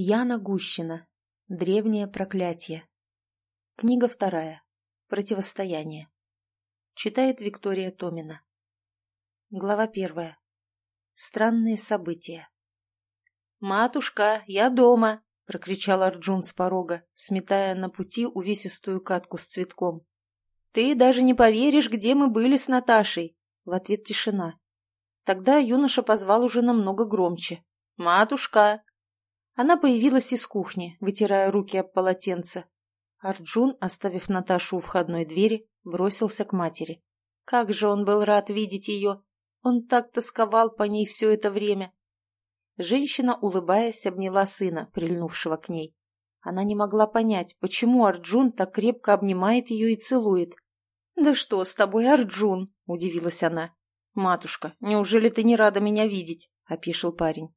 Яна Гущина. Древнее проклятие. Книга вторая. Противостояние. Читает Виктория Томина. Глава первая. Странные события. «Матушка, я дома!» — прокричал Арджун с порога, сметая на пути увесистую катку с цветком. «Ты даже не поверишь, где мы были с Наташей!» В ответ тишина. Тогда юноша позвал уже намного громче. «Матушка!» Она появилась из кухни, вытирая руки об полотенце. Арджун, оставив Наташу у входной двери, бросился к матери. Как же он был рад видеть ее! Он так тосковал по ней все это время. Женщина, улыбаясь, обняла сына, прильнувшего к ней. Она не могла понять, почему Арджун так крепко обнимает ее и целует. «Да что с тобой, Арджун?» – удивилась она. «Матушка, неужели ты не рада меня видеть?» – опишил парень.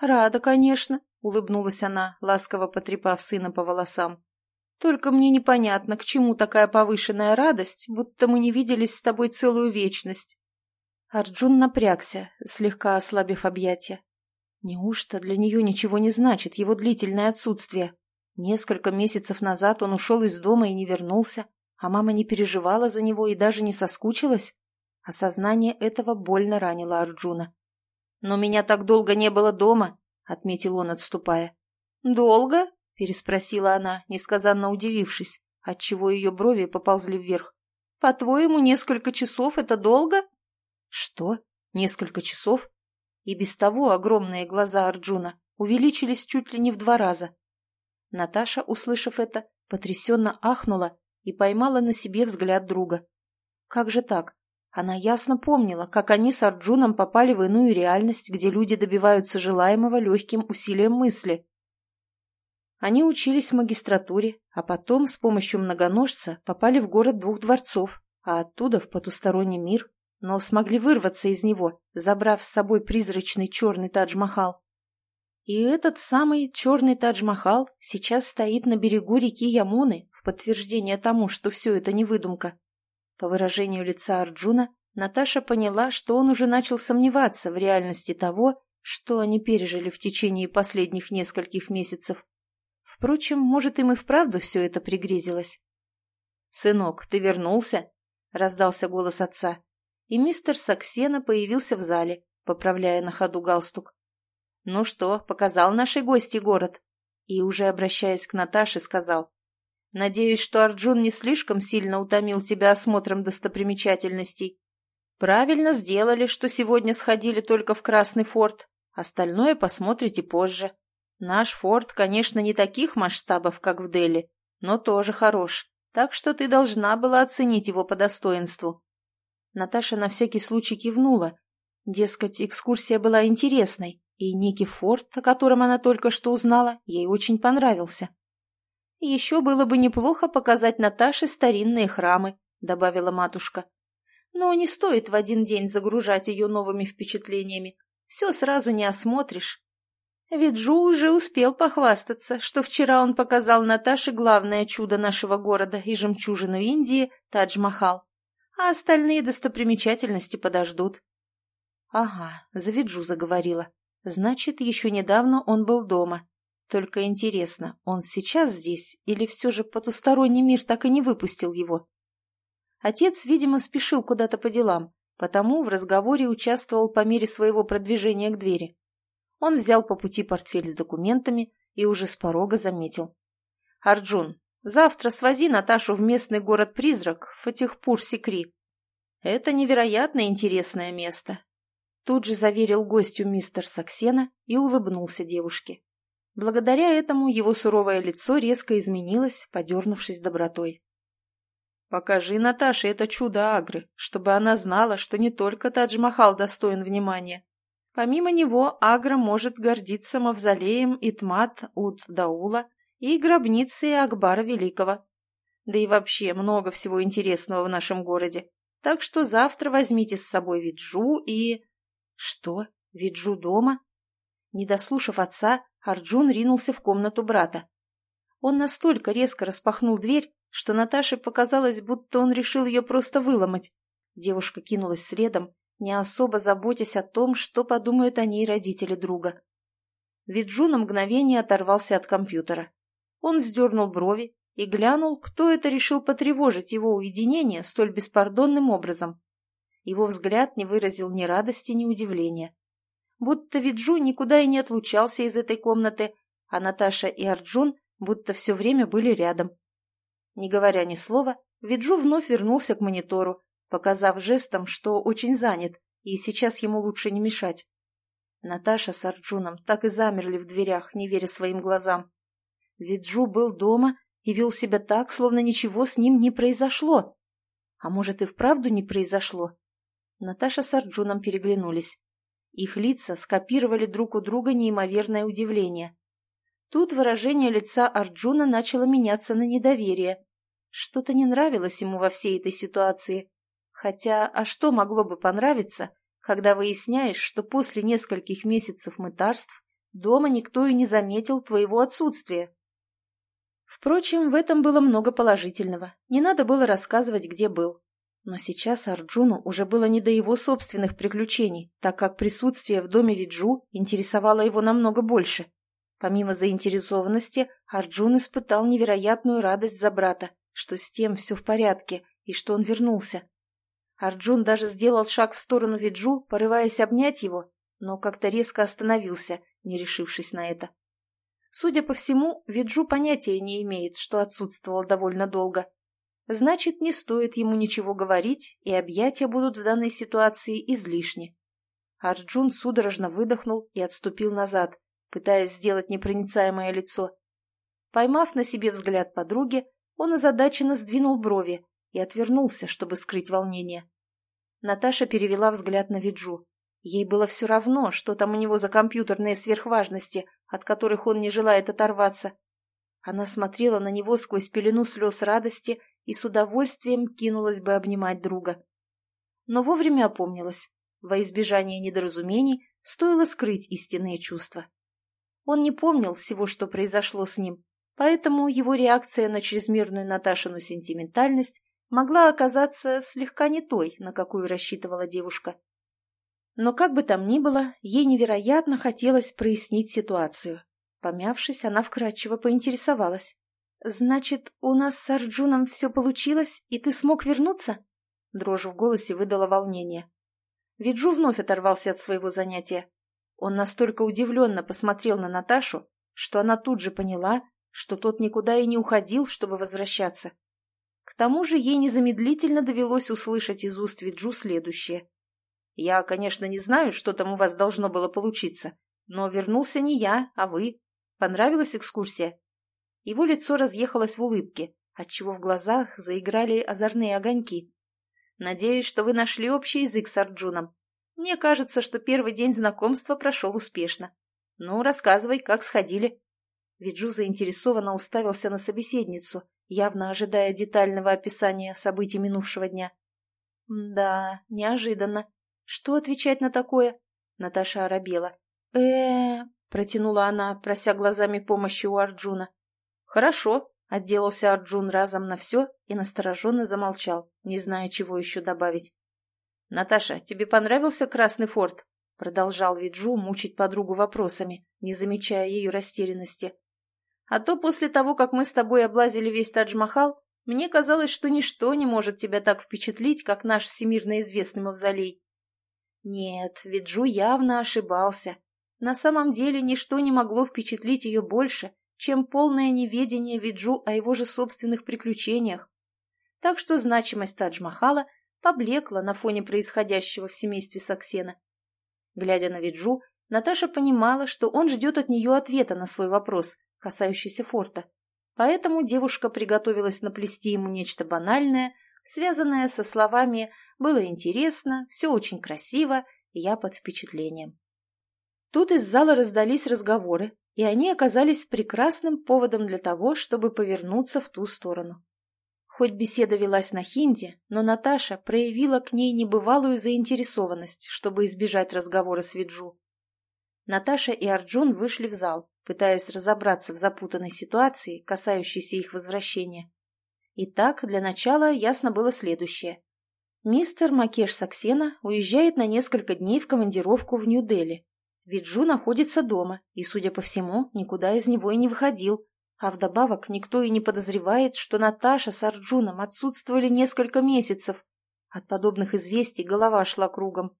«Рада, конечно», — улыбнулась она, ласково потрепав сына по волосам. «Только мне непонятно, к чему такая повышенная радость, будто мы не виделись с тобой целую вечность». Арджун напрягся, слегка ослабив объятия. Неужто для нее ничего не значит его длительное отсутствие? Несколько месяцев назад он ушел из дома и не вернулся, а мама не переживала за него и даже не соскучилась? Осознание этого больно ранило Арджуна. «Но меня так долго не было дома», отметил он, отступая. «Долго?» — переспросила она, несказанно удивившись, отчего ее брови поползли вверх. «По-твоему, несколько часов — это долго?» «Что? Несколько часов?» И без того огромные глаза Арджуна увеличились чуть ли не в два раза. Наташа, услышав это, потрясенно ахнула и поймала на себе взгляд друга. «Как же так? Она ясно помнила, как они с Арджуном попали в иную реальность, где люди добиваются желаемого легким усилием мысли. Они учились в магистратуре, а потом с помощью многоножца попали в город двух дворцов, а оттуда в потусторонний мир, но смогли вырваться из него, забрав с собой призрачный черный Тадж-Махал. И этот самый черный Тадж-Махал сейчас стоит на берегу реки Ямуны в подтверждение тому, что все это не выдумка. По выражению лица Арджуна, Наташа поняла, что он уже начал сомневаться в реальности того, что они пережили в течение последних нескольких месяцев. Впрочем, может, им и вправду все это пригрезилось. «Сынок, ты вернулся?» — раздался голос отца. И мистер Саксена появился в зале, поправляя на ходу галстук. «Ну что, показал нашей гости город?» И, уже обращаясь к Наташе, сказал. Надеюсь, что Арджун не слишком сильно утомил тебя осмотром достопримечательностей. Правильно сделали, что сегодня сходили только в Красный форт. Остальное посмотрите позже. Наш форт, конечно, не таких масштабов, как в Дели, но тоже хорош, так что ты должна была оценить его по достоинству. Наташа на всякий случай кивнула. Дескать, экскурсия была интересной, и некий форт, о котором она только что узнала, ей очень понравился. «Еще было бы неплохо показать Наташе старинные храмы», — добавила матушка. «Но не стоит в один день загружать ее новыми впечатлениями. Все сразу не осмотришь. Ведь Джу уже успел похвастаться, что вчера он показал Наташе главное чудо нашего города и жемчужину Индии — Тадж-Махал. А остальные достопримечательности подождут». «Ага, за Виджу заговорила. Значит, еще недавно он был дома, только интересно, он сейчас здесь или все же потусторонний мир так и не выпустил его? Отец, видимо, спешил куда-то по делам, потому в разговоре участвовал по мере своего продвижения к двери. Он взял по пути портфель с документами и уже с порога заметил. «Арджун, завтра свози Наташу в местный город-призрак Фатихпур-Секри. Это невероятно интересное место». Тут же заверил гостю мистер Саксена и улыбнулся девушке. Благодаря этому его суровое лицо резко изменилось, подернувшись добротой. «Покажи Наташе это чудо Агры, чтобы она знала, что не только Тадж-Махал достоин внимания. Помимо него Агра может гордиться мавзолеем Итмат Уд-Даула и гробницей Акбара Великого. Да и вообще много всего интересного в нашем городе. Так что завтра возьмите с собой Виджу и...» «Что? Виджу дома?» Не дослушав отца, Арджун ринулся в комнату брата. Он настолько резко распахнул дверь, что Наташе показалось, будто он решил ее просто выломать. Девушка кинулась следом, не особо заботясь о том, что подумают о ней родители друга. Виджу на мгновение оторвался от компьютера. Он вздернул брови и глянул, кто это решил потревожить его уединение столь беспардонным образом. Его взгляд не выразил ни радости, ни удивления. Будто Виджу никуда и не отлучался из этой комнаты, а Наташа и Арджун будто все время были рядом. Не говоря ни слова, Виджу вновь вернулся к монитору, показав жестом, что очень занят, и сейчас ему лучше не мешать. Наташа с Арджуном так и замерли в дверях, не веря своим глазам. Виджу был дома и вел себя так, словно ничего с ним не произошло. А может, и вправду не произошло? Наташа с Арджуном переглянулись. Их лица скопировали друг у друга неимоверное удивление. Тут выражение лица Арджуна начало меняться на недоверие. Что-то не нравилось ему во всей этой ситуации. Хотя, а что могло бы понравиться, когда выясняешь, что после нескольких месяцев мытарств дома никто и не заметил твоего отсутствия? Впрочем, в этом было много положительного. Не надо было рассказывать, где был. Но сейчас Арджуну уже было не до его собственных приключений, так как присутствие в доме Виджу интересовало его намного больше. Помимо заинтересованности, Арджун испытал невероятную радость за брата, что с тем все в порядке и что он вернулся. Арджун даже сделал шаг в сторону Виджу, порываясь обнять его, но как-то резко остановился, не решившись на это. Судя по всему, Виджу понятия не имеет, что отсутствовал довольно долго. Значит, не стоит ему ничего говорить, и объятия будут в данной ситуации излишни. Арджун судорожно выдохнул и отступил назад, пытаясь сделать непроницаемое лицо. Поймав на себе взгляд подруги, он озадаченно сдвинул брови, и отвернулся, чтобы скрыть волнение. Наташа перевела взгляд на Виджу. Ей было все равно, что там у него за компьютерные сверхважности, от которых он не желает оторваться. Она смотрела на него сквозь пелену слез радости и с удовольствием кинулась бы обнимать друга. Но вовремя опомнилась. Во избежание недоразумений стоило скрыть истинные чувства. Он не помнил всего, что произошло с ним, поэтому его реакция на чрезмерную Наташину сентиментальность могла оказаться слегка не той, на какую рассчитывала девушка. Но как бы там ни было, ей невероятно хотелось прояснить ситуацию. Помявшись, она вкратчиво поинтересовалась. «Значит, у нас с Арджуном все получилось, и ты смог вернуться?» Дрожь в голосе выдала волнение. Виджу вновь оторвался от своего занятия. Он настолько удивленно посмотрел на Наташу, что она тут же поняла, что тот никуда и не уходил, чтобы возвращаться. К тому же ей незамедлительно довелось услышать из уст Виджу следующее. «Я, конечно, не знаю, что там у вас должно было получиться, но вернулся не я, а вы. Понравилась экскурсия?» Его лицо разъехалось в улыбке, отчего в глазах заиграли озорные огоньки. «Надеюсь, что вы нашли общий язык с Арджуном. Мне кажется, что первый день знакомства прошел успешно. Ну, рассказывай, как сходили». Виджу заинтересованно уставился на собеседницу, явно ожидая детального описания событий минувшего дня. «Да, неожиданно. Что отвечать на такое?» Наташа оробела. э протянула она, прося глазами помощи у Арджуна. «Хорошо», — отделался Арджун разом на все и настороженно замолчал, не зная, чего еще добавить. «Наташа, тебе понравился Красный форт?» Продолжал Виджу мучить подругу вопросами, не замечая ее растерянности. А то после того, как мы с тобой облазили весь Тадж-Махал, мне казалось, что ничто не может тебя так впечатлить, как наш всемирно известный мавзолей. Нет, Виджу явно ошибался. На самом деле ничто не могло впечатлить ее больше, чем полное неведение Виджу о его же собственных приключениях. Так что значимость Тадж-Махала поблекла на фоне происходящего в семействе Саксена. Глядя на Виджу, Наташа понимала, что он ждет от нее ответа на свой вопрос, касающийся форта. Поэтому девушка приготовилась наплести ему нечто банальное, связанное со словами «было интересно», «все очень красиво», «я под впечатлением». Тут из зала раздались разговоры, и они оказались прекрасным поводом для того, чтобы повернуться в ту сторону. Хоть беседа велась на хинди, но Наташа проявила к ней небывалую заинтересованность, чтобы избежать разговора с Виджу. Наташа и Арджун вышли в зал, пытаясь разобраться в запутанной ситуации, касающейся их возвращения. Итак, для начала ясно было следующее. Мистер Макеш Саксена уезжает на несколько дней в командировку в Нью-Дели. Виджу находится дома и, судя по всему, никуда из него и не выходил. А вдобавок никто и не подозревает, что Наташа с Арджуном отсутствовали несколько месяцев. От подобных известий голова шла кругом.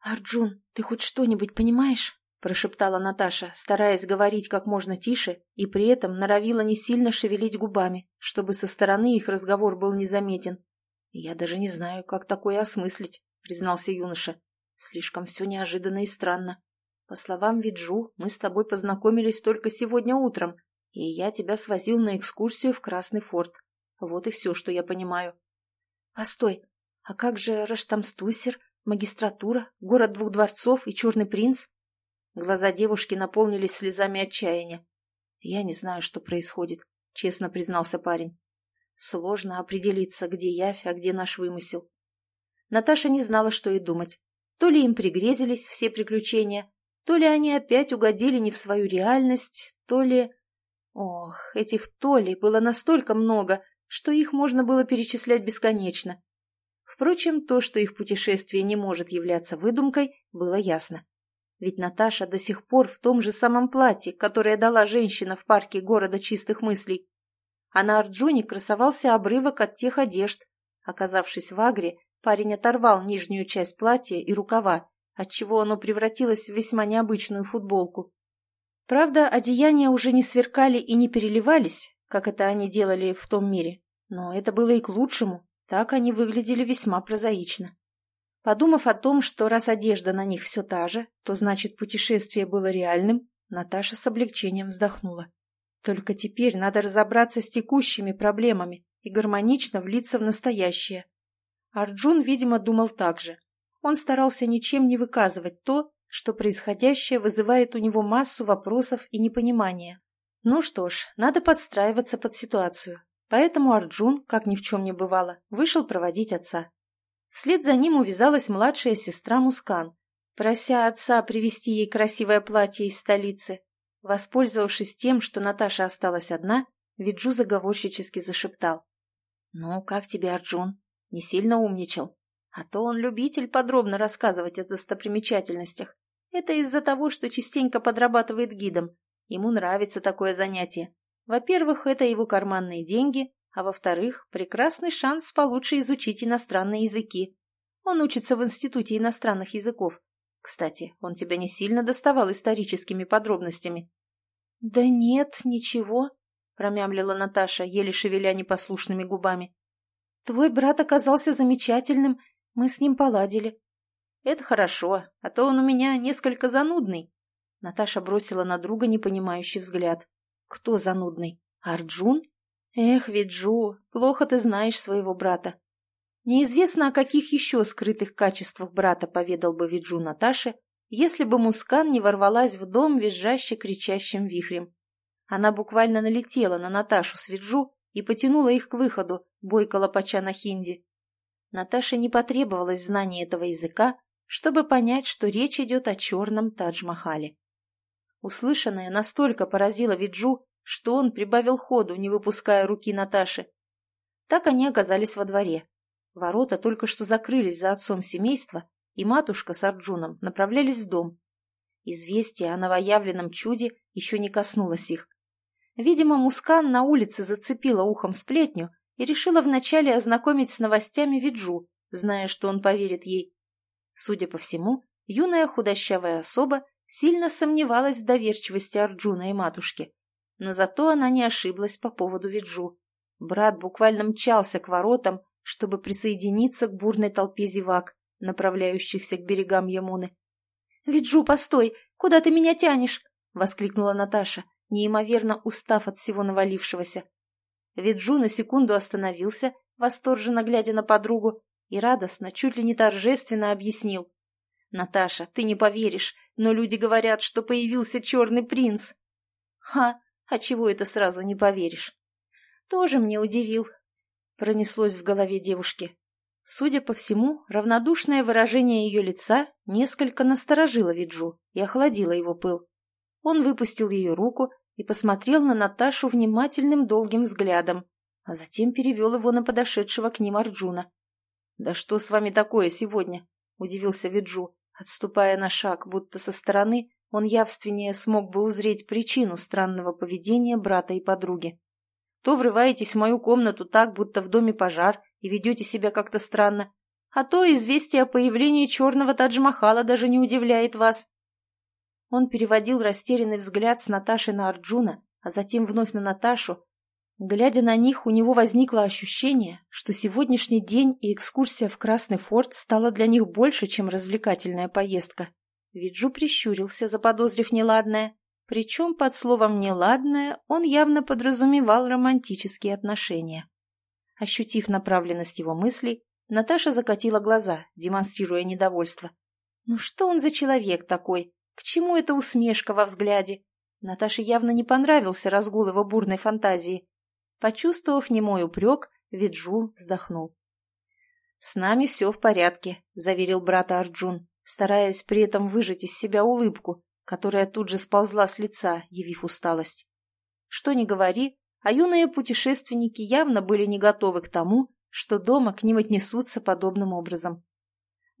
«Арджун, ты хоть что-нибудь понимаешь?» – прошептала Наташа, стараясь говорить как можно тише и при этом норовила не сильно шевелить губами, чтобы со стороны их разговор был незаметен. «Я даже не знаю, как такое осмыслить», — признался юноша. «Слишком все неожиданно и странно. По словам Виджу, мы с тобой познакомились только сегодня утром, и я тебя свозил на экскурсию в Красный форт. Вот и все, что я понимаю». «Постой, а как же Раштамстусер, магистратура, город двух дворцов и черный принц?» Глаза девушки наполнились слезами отчаяния. «Я не знаю, что происходит», — честно признался парень. Сложно определиться, где явь, а где наш вымысел. Наташа не знала, что и думать. То ли им пригрезились все приключения, то ли они опять угодили не в свою реальность, то ли... Ох, этих «то ли» было настолько много, что их можно было перечислять бесконечно. Впрочем, то, что их путешествие не может являться выдумкой, было ясно. Ведь Наташа до сих пор в том же самом платье, которое дала женщина в парке города чистых мыслей а на Арджуне красовался обрывок от тех одежд. Оказавшись в Агре, парень оторвал нижнюю часть платья и рукава, отчего оно превратилось в весьма необычную футболку. Правда, одеяния уже не сверкали и не переливались, как это они делали в том мире, но это было и к лучшему, так они выглядели весьма прозаично. Подумав о том, что раз одежда на них все та же, то значит путешествие было реальным, Наташа с облегчением вздохнула. Только теперь надо разобраться с текущими проблемами и гармонично влиться в настоящее. Арджун, видимо, думал так же. Он старался ничем не выказывать то, что происходящее вызывает у него массу вопросов и непонимания. Ну что ж, надо подстраиваться под ситуацию. Поэтому Арджун, как ни в чем не бывало, вышел проводить отца. Вслед за ним увязалась младшая сестра Мускан, прося отца привезти ей красивое платье из столицы, Воспользовавшись тем, что Наташа осталась одна, Виджу заговорщически зашептал. «Ну, как тебе, Арджун? Не сильно умничал? А то он любитель подробно рассказывать о достопримечательностях. Это из-за того, что частенько подрабатывает гидом. Ему нравится такое занятие. Во-первых, это его карманные деньги, а во-вторых, прекрасный шанс получше изучить иностранные языки. Он учится в Институте иностранных языков, кстати, он тебя не сильно доставал историческими подробностями. — Да нет, ничего, — промямлила Наташа, еле шевеля непослушными губами. — Твой брат оказался замечательным, мы с ним поладили. — Это хорошо, а то он у меня несколько занудный. Наташа бросила на друга непонимающий взгляд. — Кто занудный? Арджун? Эх, Виджу, плохо ты знаешь своего брата. Неизвестно, о каких еще скрытых качествах брата поведал бы Виджу Наташе, если бы Мускан не ворвалась в дом визжаще кричащим вихрем. Она буквально налетела на Наташу с Виджу и потянула их к выходу, бойко лопача на хинди. Наташе не потребовалось знания этого языка, чтобы понять, что речь идет о черном Тадж-Махале. Услышанное настолько поразило Виджу, что он прибавил ходу, не выпуская руки Наташи. Так они оказались во дворе. Ворота только что закрылись за отцом семейства, и матушка с Арджуном направлялись в дом. Известие о новоявленном чуде еще не коснулось их. Видимо, Мускан на улице зацепила ухом сплетню и решила вначале ознакомить с новостями Виджу, зная, что он поверит ей. Судя по всему, юная худощавая особа сильно сомневалась в доверчивости Арджуна и матушки. Но зато она не ошиблась по поводу Виджу. Брат буквально мчался к воротам, чтобы присоединиться к бурной толпе зевак, направляющихся к берегам Ямуны. «Виджу, постой! Куда ты меня тянешь?» — воскликнула Наташа, неимоверно устав от всего навалившегося. Виджу на секунду остановился, восторженно глядя на подругу, и радостно, чуть ли не торжественно объяснил. «Наташа, ты не поверишь, но люди говорят, что появился черный принц». «Ха! А чего это сразу не поверишь?» «Тоже мне удивил, пронеслось в голове девушки. Судя по всему, равнодушное выражение ее лица несколько насторожило Виджу и охладило его пыл. Он выпустил ее руку и посмотрел на Наташу внимательным долгим взглядом, а затем перевел его на подошедшего к ним Арджуна. «Да что с вами такое сегодня?» — удивился Виджу, отступая на шаг, будто со стороны он явственнее смог бы узреть причину странного поведения брата и подруги. То врываетесь в мою комнату так, будто в доме пожар, и ведете себя как-то странно, а то известие о появлении черного Тадж-Махала даже не удивляет вас. Он переводил растерянный взгляд с Наташи на Арджуна, а затем вновь на Наташу. Глядя на них, у него возникло ощущение, что сегодняшний день и экскурсия в Красный форт стала для них больше, чем развлекательная поездка. Виджу прищурился, заподозрив неладное. Причем под словом «неладное» он явно подразумевал романтические отношения. Ощутив направленность его мыслей, Наташа закатила глаза, демонстрируя недовольство. «Ну что он за человек такой? К чему эта усмешка во взгляде?» Наташе явно не понравился разгул его бурной фантазии. Почувствовав немой упрек, Виджу вздохнул. «С нами все в порядке», — заверил брата Арджун, стараясь при этом выжать из себя улыбку, которая тут же сползла с лица, явив усталость. Что ни говори, а юные путешественники явно были не готовы к тому, что дома к ним отнесутся подобным образом.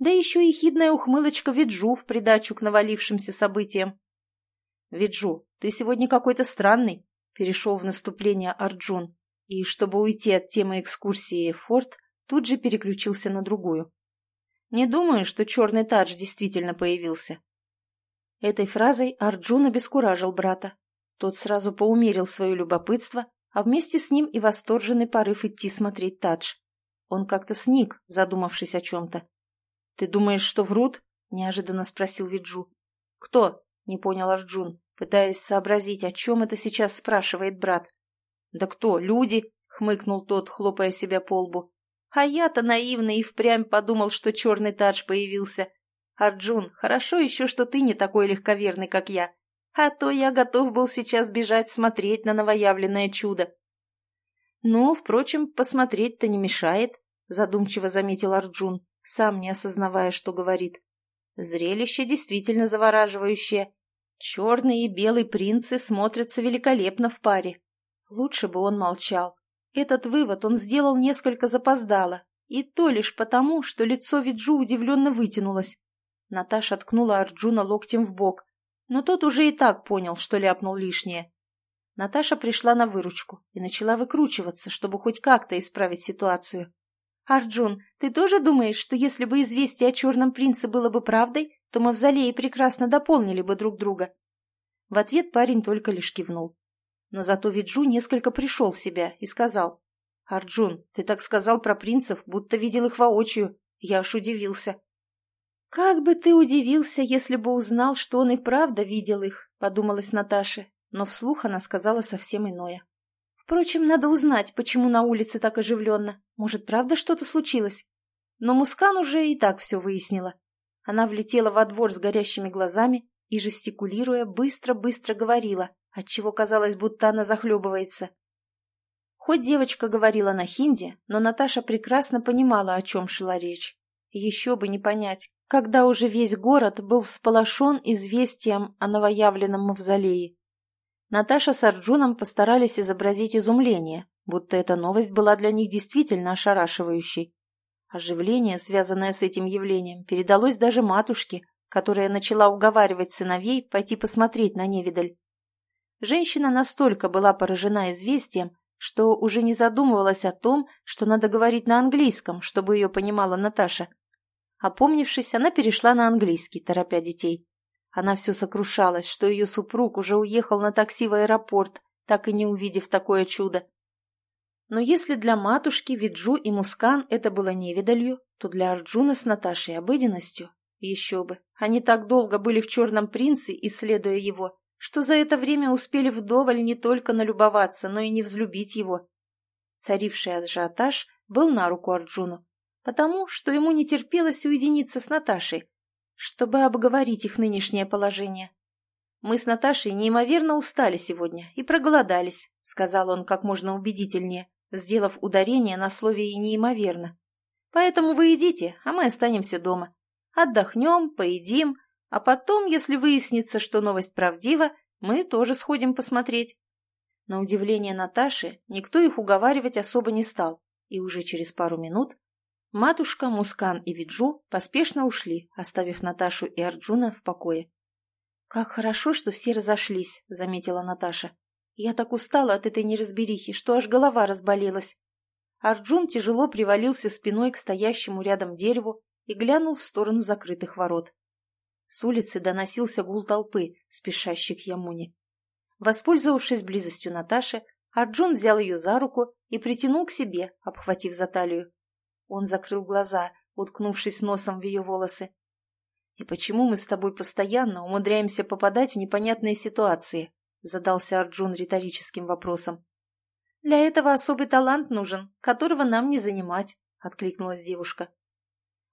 Да еще и хидная ухмылочка Виджу в придачу к навалившимся событиям. «Виджу, ты сегодня какой-то странный», — перешел в наступление Арджун, и, чтобы уйти от темы экскурсии форт, тут же переключился на другую. «Не думаю, что черный тадж действительно появился. Этой фразой Арджун обескуражил брата. Тот сразу поумерил свое любопытство, а вместе с ним и восторженный порыв идти смотреть Тадж. Он как-то сник, задумавшись о чем-то. — Ты думаешь, что врут? — неожиданно спросил Виджу. — Кто? — не понял Арджун, пытаясь сообразить, о чем это сейчас спрашивает брат. — Да кто? Люди? — хмыкнул тот, хлопая себя по лбу. — А я-то наивно и впрямь подумал, что черный Тадж появился. «Арджун, хорошо еще, что ты не такой легковерный, как я. А то я готов был сейчас бежать смотреть на новоявленное чудо». «Ну, впрочем, посмотреть-то не мешает», — задумчиво заметил Арджун, сам не осознавая, что говорит. «Зрелище действительно завораживающее. Черный и белый принцы смотрятся великолепно в паре. Лучше бы он молчал. Этот вывод он сделал несколько запоздало, и то лишь потому, что лицо Виджу удивленно вытянулось. Наташа ткнула Арджуна локтем в бок, но тот уже и так понял, что ляпнул лишнее. Наташа пришла на выручку и начала выкручиваться, чтобы хоть как-то исправить ситуацию. «Арджун, ты тоже думаешь, что если бы известие о черном принце было бы правдой, то мавзолеи прекрасно дополнили бы друг друга?» В ответ парень только лишь кивнул. Но зато Виджу несколько пришел в себя и сказал. «Арджун, ты так сказал про принцев, будто видел их воочию. Я аж удивился. «Как бы ты удивился, если бы узнал, что он и правда видел их», — подумалась Наташа, но вслух она сказала совсем иное. «Впрочем, надо узнать, почему на улице так оживленно. Может, правда что-то случилось?» Но Мускан уже и так все выяснила. Она влетела во двор с горящими глазами и, жестикулируя, быстро-быстро говорила, отчего казалось, будто она захлебывается. Хоть девочка говорила на хинди, но Наташа прекрасно понимала, о чем шла речь. Еще бы не понять, когда уже весь город был всполошен известием о новоявленном мавзолее. Наташа с Арджуном постарались изобразить изумление, будто эта новость была для них действительно ошарашивающей. Оживление, связанное с этим явлением, передалось даже матушке, которая начала уговаривать сыновей пойти посмотреть на невидаль. Женщина настолько была поражена известием, что уже не задумывалась о том, что надо говорить на английском, чтобы ее понимала Наташа – Опомнившись, она перешла на английский, торопя детей. Она все сокрушалась, что ее супруг уже уехал на такси в аэропорт, так и не увидев такое чудо. Но если для матушки, Виджу и Мускан это было невидалью, то для Арджуна с Наташей обыденностью. Еще бы. Они так долго были в «Черном принце», исследуя его, что за это время успели вдоволь не только налюбоваться, но и не взлюбить его. Царивший ажиотаж был на руку Арджуну потому что ему не терпелось уединиться с Наташей, чтобы обговорить их нынешнее положение. «Мы с Наташей неимоверно устали сегодня и проголодались», — сказал он как можно убедительнее, сделав ударение на слове «и неимоверно». «Поэтому вы идите, а мы останемся дома. Отдохнем, поедим, а потом, если выяснится, что новость правдива, мы тоже сходим посмотреть». На удивление Наташи никто их уговаривать особо не стал, и уже через пару минут Матушка, Мускан и Виджу поспешно ушли, оставив Наташу и Арджуна в покое. «Как хорошо, что все разошлись», — заметила Наташа. «Я так устала от этой неразберихи, что аж голова разболелась». Арджун тяжело привалился спиной к стоящему рядом дереву и глянул в сторону закрытых ворот. С улицы доносился гул толпы, спешащей к Ямуне. Воспользовавшись близостью Наташи, Арджун взял ее за руку и притянул к себе, обхватив за талию. Он закрыл глаза, уткнувшись носом в ее волосы. «И почему мы с тобой постоянно умудряемся попадать в непонятные ситуации?» — задался Арджун риторическим вопросом. «Для этого особый талант нужен, которого нам не занимать», — откликнулась девушка.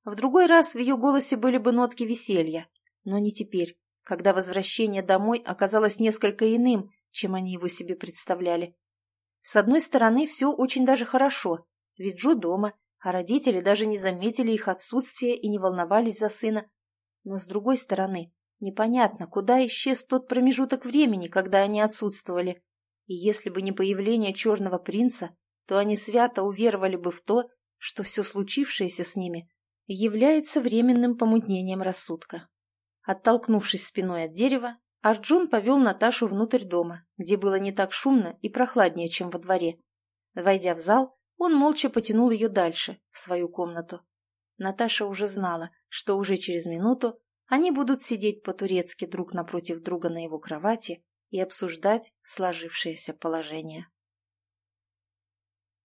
В другой раз в ее голосе были бы нотки веселья, но не теперь, когда возвращение домой оказалось несколько иным, чем они его себе представляли. С одной стороны, все очень даже хорошо, ведь Джо дома, а родители даже не заметили их отсутствие и не волновались за сына. Но с другой стороны, непонятно, куда исчез тот промежуток времени, когда они отсутствовали. И если бы не появление черного принца, то они свято уверовали бы в то, что все случившееся с ними является временным помутнением рассудка. Оттолкнувшись спиной от дерева, Арджун повел Наташу внутрь дома, где было не так шумно и прохладнее, чем во дворе. Войдя в зал, он молча потянул ее дальше, в свою комнату. Наташа уже знала, что уже через минуту они будут сидеть по-турецки друг напротив друга на его кровати и обсуждать сложившееся положение.